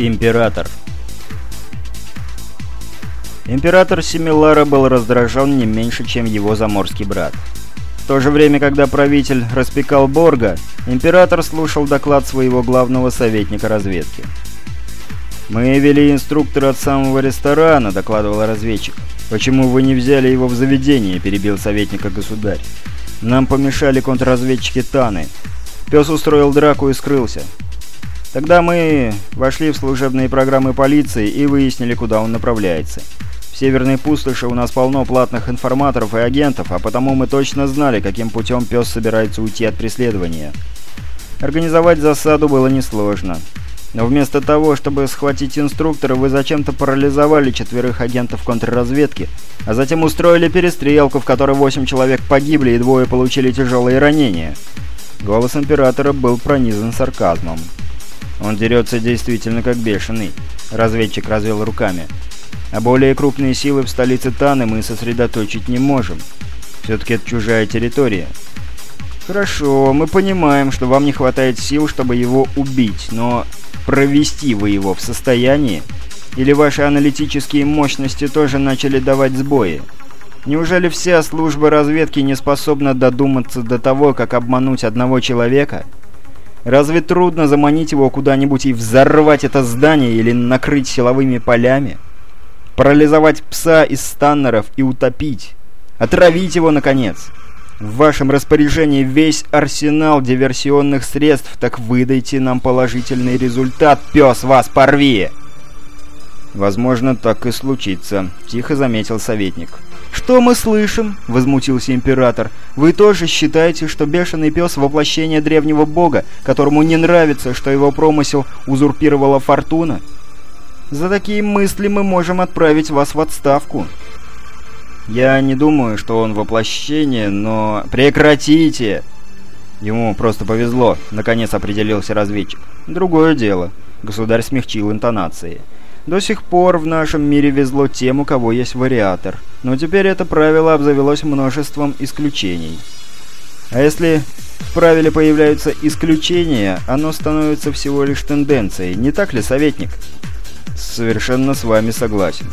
Император Император Семилара был раздражен не меньше, чем его заморский брат. В то же время, когда правитель распекал Борга, император слушал доклад своего главного советника разведки. «Мы вели инструктора от самого ресторана», — докладывал разведчик. «Почему вы не взяли его в заведение?» — перебил советника государь. «Нам помешали контрразведчики Таны. Пес устроил драку и скрылся. Тогда мы вошли в служебные программы полиции и выяснили, куда он направляется. В Северной пустоши у нас полно платных информаторов и агентов, а потому мы точно знали, каким путем пес собирается уйти от преследования. Организовать засаду было несложно. Но вместо того, чтобы схватить инструктора, вы зачем-то парализовали четверых агентов контрразведки, а затем устроили перестрелку, в которой восемь человек погибли и двое получили тяжелые ранения. Голос Императора был пронизан сарказмом. Он дерется действительно как бешеный. Разведчик развел руками. А более крупные силы в столице Таны мы сосредоточить не можем. Все-таки это чужая территория. Хорошо, мы понимаем, что вам не хватает сил, чтобы его убить, но провести вы его в состоянии? Или ваши аналитические мощности тоже начали давать сбои? Неужели вся служба разведки не способна додуматься до того, как обмануть одного человека? Разве трудно заманить его куда-нибудь и взорвать это здание или накрыть силовыми полями? Парализовать пса из станнеров и утопить? Отравить его, наконец? В вашем распоряжении весь арсенал диверсионных средств, так выдайте нам положительный результат, пес, вас порви!» «Возможно, так и случится», — тихо заметил советник. «Что мы слышим?» — возмутился император. «Вы тоже считаете, что бешеный пес — воплощение древнего бога, которому не нравится, что его промысел узурпировала фортуна? За такие мысли мы можем отправить вас в отставку». «Я не думаю, что он воплощение, но...» «Прекратите!» Ему просто повезло, наконец определился разведчик. «Другое дело». Государь смягчил интонации. До сих пор в нашем мире везло тем, у кого есть вариатор. Но теперь это правило обзавелось множеством исключений. А если в правиле появляются исключения, оно становится всего лишь тенденцией. Не так ли, советник? Совершенно с вами согласен.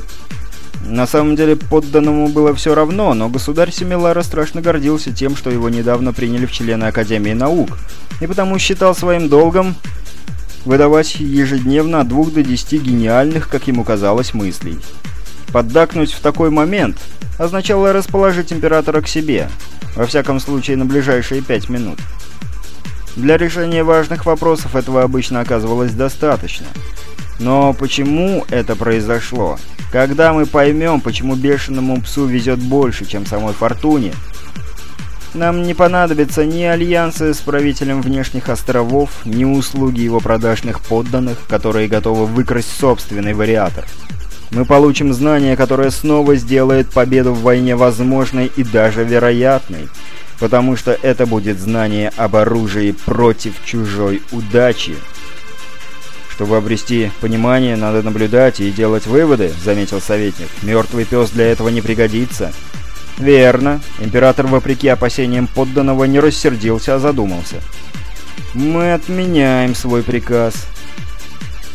На самом деле подданному было все равно, но государь Семилара страшно гордился тем, что его недавно приняли в члены Академии наук, и потому считал своим долгом выдавать ежедневно от двух до десяти гениальных, как ему казалось, мыслей. Поддакнуть в такой момент означало расположить императора к себе, во всяком случае на ближайшие пять минут. Для решения важных вопросов этого обычно оказывалось достаточно. Но почему это произошло? Когда мы поймем, почему бешеному псу везет больше, чем самой Фортуне, нам не понадобятся ни альянсы с правителем внешних островов, ни услуги его продажных подданных, которые готовы выкрасть собственный вариатор. Мы получим знание, которое снова сделает победу в войне возможной и даже вероятной, потому что это будет знание об оружии против чужой удачи. «Чтобы обрести понимание, надо наблюдать и делать выводы», — заметил советник. «Мертвый пес для этого не пригодится». «Верно». Император, вопреки опасениям подданного, не рассердился, а задумался. «Мы отменяем свой приказ.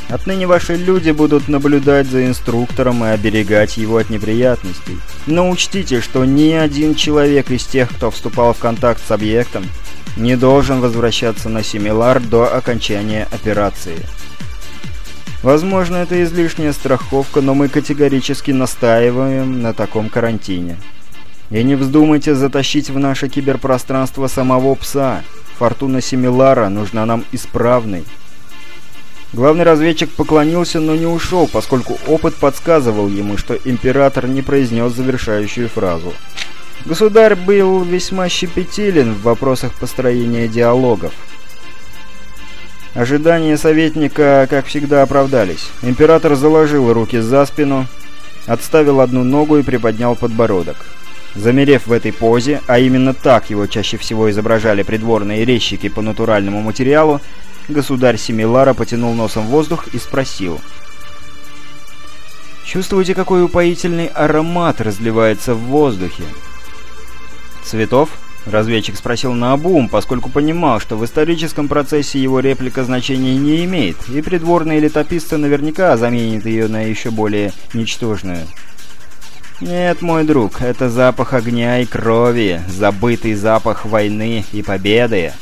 Отныне ваши люди будут наблюдать за инструктором и оберегать его от неприятностей. Но учтите, что ни один человек из тех, кто вступал в контакт с объектом, не должен возвращаться на Семилар до окончания операции». Возможно, это излишняя страховка, но мы категорически настаиваем на таком карантине. И не вздумайте затащить в наше киберпространство самого пса. Фортуна Семилара нужна нам исправной. Главный разведчик поклонился, но не ушел, поскольку опыт подсказывал ему, что император не произнес завершающую фразу. Государь был весьма щепетилен в вопросах построения диалогов. Ожидания советника, как всегда, оправдались. Император заложил руки за спину, отставил одну ногу и приподнял подбородок. Замерев в этой позе, а именно так его чаще всего изображали придворные резчики по натуральному материалу, государь Семилара потянул носом воздух и спросил. «Чувствуете, какой упоительный аромат разливается в воздухе?» «Цветов?» Разведчик спросил на обум, поскольку понимал, что в историческом процессе его реплика значения не имеет, и придворные летописцы наверняка заменят ее на еще более ничтожную. «Нет, мой друг, это запах огня и крови, забытый запах войны и победы».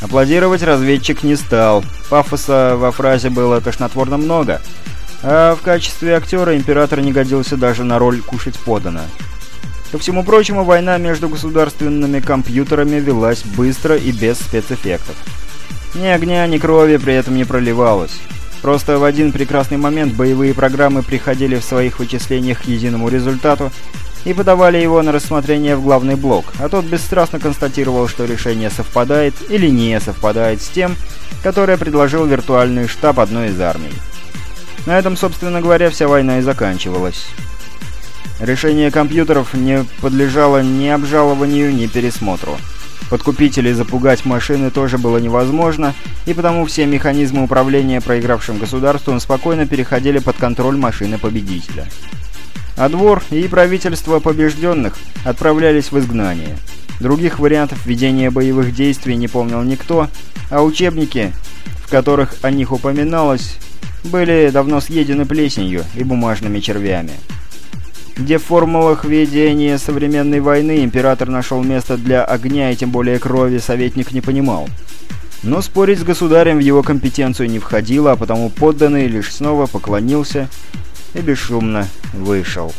Аплодировать разведчик не стал. Пафоса во фразе было тошнотворно много, а в качестве актера император не годился даже на роль «кушать подано». Ко всему прочему, война между государственными компьютерами велась быстро и без спецэффектов. Ни огня, ни крови при этом не проливалось. Просто в один прекрасный момент боевые программы приходили в своих вычислениях к единому результату и подавали его на рассмотрение в главный блок, а тот бесстрастно констатировал, что решение совпадает или не совпадает с тем, которое предложил виртуальный штаб одной из армий. На этом, собственно говоря, вся война и заканчивалась. Решение компьютеров не подлежало ни обжалованию, ни пересмотру. Подкупить или запугать машины тоже было невозможно, и потому все механизмы управления проигравшим государством спокойно переходили под контроль машины победителя. А двор и правительство побежденных отправлялись в изгнание. Других вариантов ведения боевых действий не помнил никто, а учебники, в которых о них упоминалось, были давно съедены плесенью и бумажными червями где в формулах ведения современной войны император нашел место для огня и тем более крови, советник не понимал. Но спорить с государем в его компетенцию не входило, а потому подданный лишь снова поклонился и бесшумно вышел.